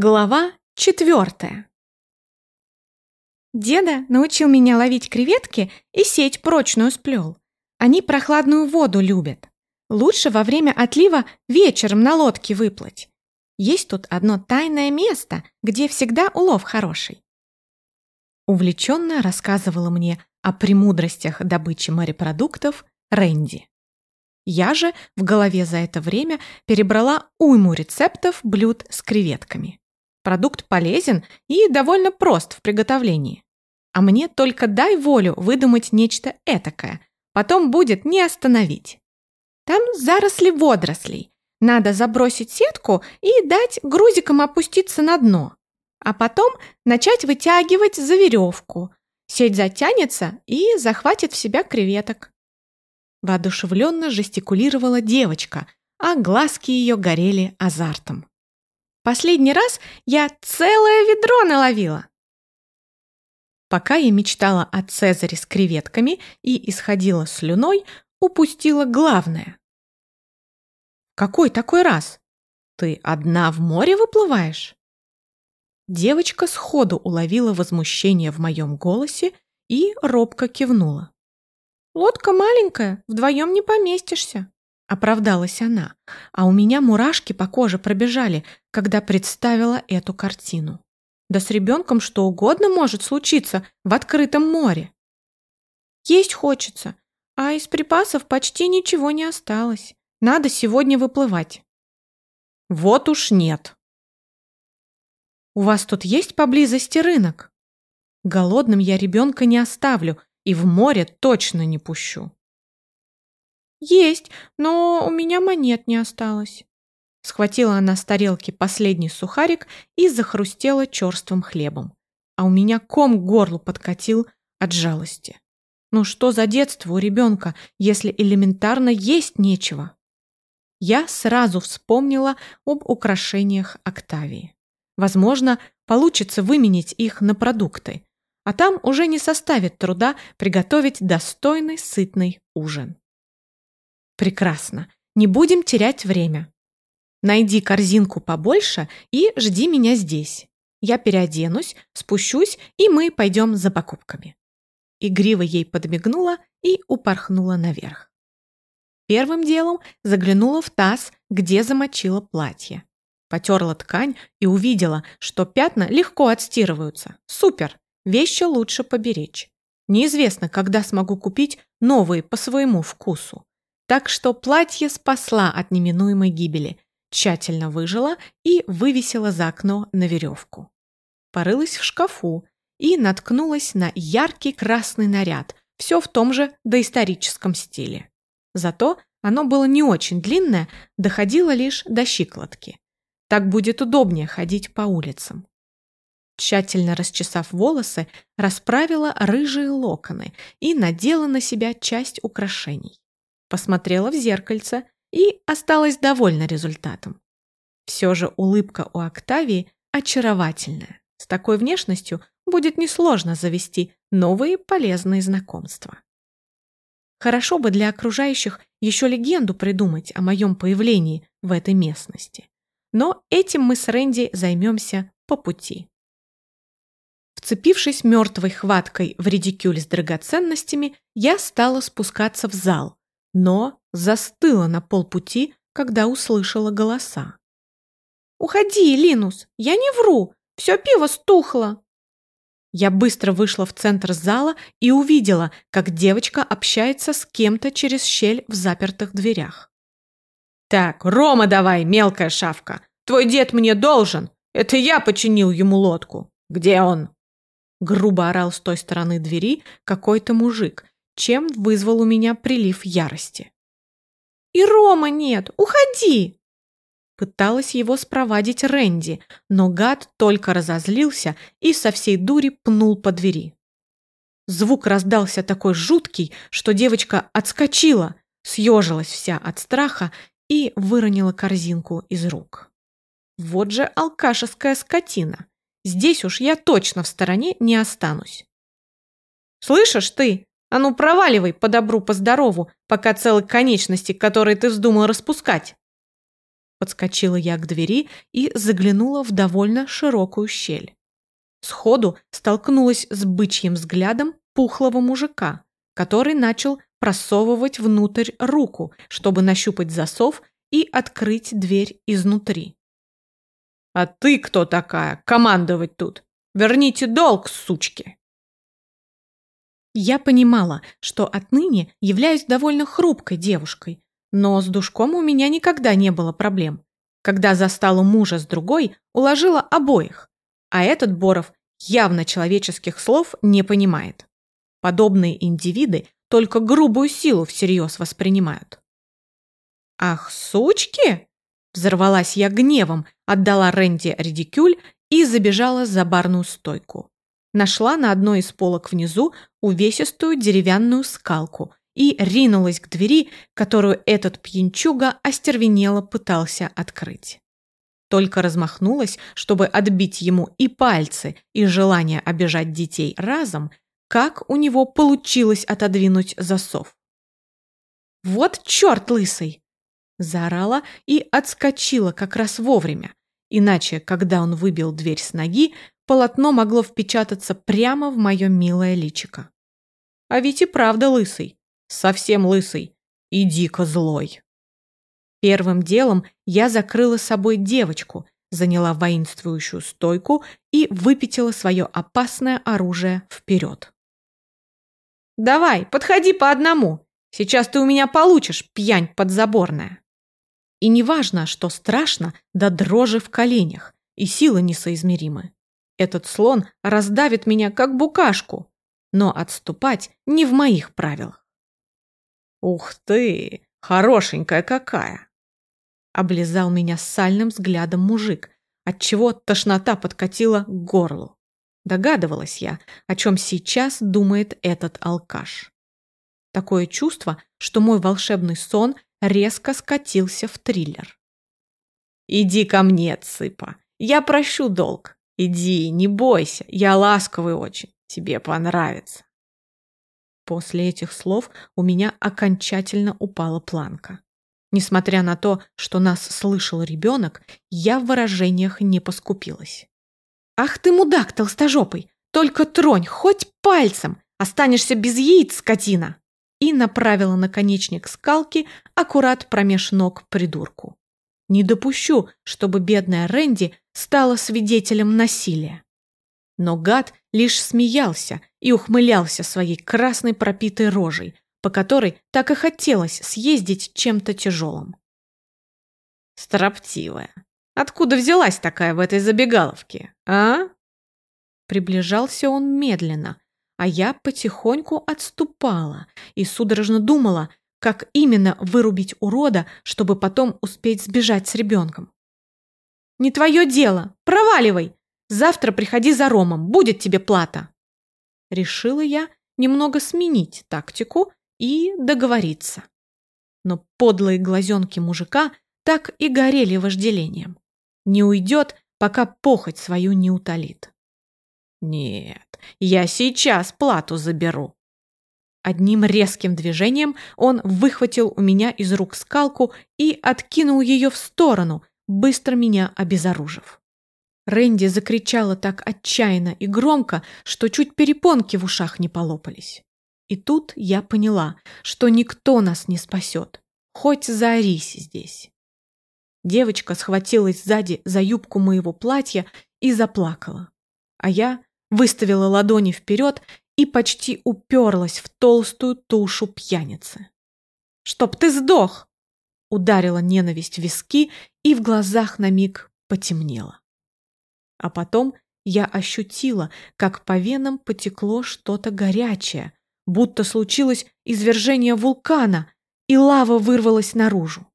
Глава четвертая. Деда научил меня ловить креветки и сеть прочную сплел. Они прохладную воду любят. Лучше во время отлива вечером на лодке выплыть. Есть тут одно тайное место, где всегда улов хороший. Увлеченно рассказывала мне о премудростях добычи морепродуктов Рэнди. Я же в голове за это время перебрала уйму рецептов блюд с креветками. Продукт полезен и довольно прост в приготовлении. А мне только дай волю выдумать нечто этакое. Потом будет не остановить. Там заросли водорослей. Надо забросить сетку и дать грузикам опуститься на дно. А потом начать вытягивать за веревку. Сеть затянется и захватит в себя креветок. Воодушевленно жестикулировала девочка, а глазки ее горели азартом. Последний раз я целое ведро наловила. Пока я мечтала о Цезаре с креветками и исходила слюной, упустила главное. «Какой такой раз? Ты одна в море выплываешь?» Девочка сходу уловила возмущение в моем голосе и робко кивнула. «Лодка маленькая, вдвоем не поместишься», — оправдалась она, а у меня мурашки по коже пробежали, когда представила эту картину. Да с ребенком что угодно может случиться в открытом море. Есть хочется, а из припасов почти ничего не осталось. Надо сегодня выплывать. Вот уж нет. У вас тут есть поблизости рынок? Голодным я ребенка не оставлю и в море точно не пущу. Есть, но у меня монет не осталось. Схватила она с тарелки последний сухарик и захрустела черствым хлебом. А у меня ком к горлу подкатил от жалости. Ну что за детство у ребенка, если элементарно есть нечего? Я сразу вспомнила об украшениях Октавии. Возможно, получится выменить их на продукты, а там уже не составит труда приготовить достойный сытный ужин. Прекрасно, не будем терять время. Найди корзинку побольше и жди меня здесь. Я переоденусь, спущусь, и мы пойдем за покупками». Игриво ей подмигнула и упорхнула наверх. Первым делом заглянула в таз, где замочила платье. Потерла ткань и увидела, что пятна легко отстирываются. Супер! Вещи лучше поберечь. Неизвестно, когда смогу купить новые по своему вкусу. Так что платье спасла от неминуемой гибели – тщательно выжила и вывесила за окно на веревку. Порылась в шкафу и наткнулась на яркий красный наряд, все в том же доисторическом стиле. Зато оно было не очень длинное, доходило лишь до щиколотки. Так будет удобнее ходить по улицам. Тщательно расчесав волосы, расправила рыжие локоны и надела на себя часть украшений. Посмотрела в зеркальце и осталась довольна результатом. Все же улыбка у Октавии очаровательная. С такой внешностью будет несложно завести новые полезные знакомства. Хорошо бы для окружающих еще легенду придумать о моем появлении в этой местности. Но этим мы с Рэнди займемся по пути. Вцепившись мертвой хваткой в редикюль с драгоценностями, я стала спускаться в зал, но застыла на полпути, когда услышала голоса. «Уходи, Линус, я не вру, все пиво стухло!» Я быстро вышла в центр зала и увидела, как девочка общается с кем-то через щель в запертых дверях. «Так, Рома давай, мелкая шавка! Твой дед мне должен! Это я починил ему лодку! Где он?» Грубо орал с той стороны двери какой-то мужик, чем вызвал у меня прилив ярости. «И Рома нет! Уходи!» Пыталась его спровадить Рэнди, но гад только разозлился и со всей дури пнул по двери. Звук раздался такой жуткий, что девочка отскочила, съежилась вся от страха и выронила корзинку из рук. Вот же алкашеская скотина. Здесь уж я точно в стороне не останусь. «Слышишь ты? А ну проваливай по добру, по здорову, пока целые конечности, которые ты вздумал распускать. Подскочила я к двери и заглянула в довольно широкую щель. Сходу столкнулась с бычьим взглядом пухлого мужика, который начал просовывать внутрь руку, чтобы нащупать засов и открыть дверь изнутри. «А ты кто такая? Командовать тут! Верните долг, сучки!» Я понимала, что отныне являюсь довольно хрупкой девушкой, но с душком у меня никогда не было проблем. Когда застала мужа с другой, уложила обоих, а этот Боров явно человеческих слов не понимает. Подобные индивиды только грубую силу всерьез воспринимают. «Ах, сучки!» Взорвалась я гневом, отдала Рэнди редикюль и забежала за барную стойку. Нашла на одной из полок внизу увесистую деревянную скалку и ринулась к двери, которую этот пьянчуга остервенело пытался открыть. Только размахнулась, чтобы отбить ему и пальцы, и желание обижать детей разом, как у него получилось отодвинуть засов. «Вот черт лысый!» Заорала и отскочила как раз вовремя. Иначе, когда он выбил дверь с ноги, полотно могло впечататься прямо в мое милое личико. А ведь и правда лысый. Совсем лысый. И дико злой. Первым делом я закрыла собой девочку, заняла воинствующую стойку и выпятила свое опасное оружие вперед. «Давай, подходи по одному. Сейчас ты у меня получишь, пьянь подзаборная». И неважно, что страшно, да дрожи в коленях, и силы несоизмеримы. Этот слон раздавит меня, как букашку, но отступать не в моих правилах. «Ух ты, хорошенькая какая!» Облизал меня сальным взглядом мужик, отчего тошнота подкатила к горлу. Догадывалась я, о чем сейчас думает этот алкаш. Такое чувство, что мой волшебный сон резко скатился в триллер. «Иди ко мне, цыпа, я прощу долг. Иди, не бойся, я ласковый очень, тебе понравится». После этих слов у меня окончательно упала планка. Несмотря на то, что нас слышал ребенок, я в выражениях не поскупилась. «Ах ты мудак толстожопый! Только тронь, хоть пальцем! Останешься без яиц, скотина!» и направила наконечник скалки аккурат промеж ног придурку. Не допущу, чтобы бедная Рэнди стала свидетелем насилия. Но гад лишь смеялся и ухмылялся своей красной пропитой рожей, по которой так и хотелось съездить чем-то тяжелым. Строптивая. Откуда взялась такая в этой забегаловке, а? Приближался он медленно, а я потихоньку отступала и судорожно думала, как именно вырубить урода, чтобы потом успеть сбежать с ребенком. «Не твое дело! Проваливай! Завтра приходи за Ромом, будет тебе плата!» Решила я немного сменить тактику и договориться. Но подлые глазенки мужика так и горели вожделением. Не уйдет, пока похоть свою не утолит. Нет, я сейчас плату заберу. Одним резким движением он выхватил у меня из рук скалку и откинул ее в сторону, быстро меня обезоружив. Рэнди закричала так отчаянно и громко, что чуть перепонки в ушах не полопались. И тут я поняла, что никто нас не спасет, хоть заорись здесь. Девочка схватилась сзади за юбку моего платья и заплакала. А я выставила ладони вперед и почти уперлась в толстую тушу пьяницы. «Чтоб ты сдох!» Ударила ненависть в виски и в глазах на миг потемнело. А потом я ощутила, как по венам потекло что-то горячее, будто случилось извержение вулкана, и лава вырвалась наружу.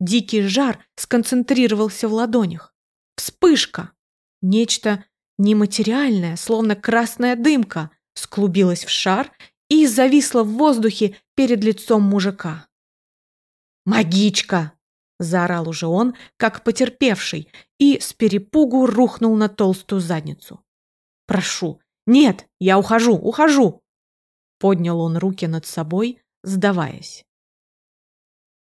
Дикий жар сконцентрировался в ладонях. Вспышка! Нечто нематериальная, словно красная дымка, склубилась в шар и зависла в воздухе перед лицом мужика. «Магичка!» – заорал уже он, как потерпевший, и с перепугу рухнул на толстую задницу. «Прошу! Нет, я ухожу, ухожу!» Поднял он руки над собой, сдаваясь.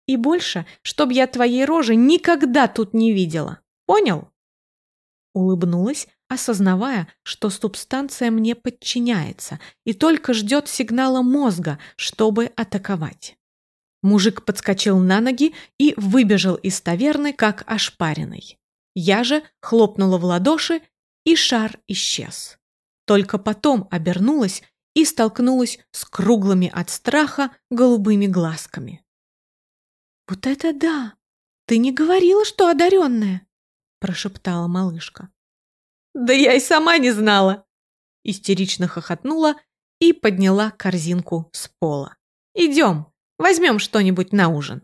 И больше, чтоб я твоей рожи никогда тут не видела. Понял? Улыбнулась, осознавая, что субстанция мне подчиняется и только ждет сигнала мозга, чтобы атаковать. Мужик подскочил на ноги и выбежал из таверны, как ошпаренный. Я же хлопнула в ладоши, и шар исчез. Только потом обернулась и столкнулась с круглыми от страха голубыми глазками. «Вот это да! Ты не говорила, что одаренная!» прошептала малышка. «Да я и сама не знала!» Истерично хохотнула и подняла корзинку с пола. «Идем, возьмем что-нибудь на ужин».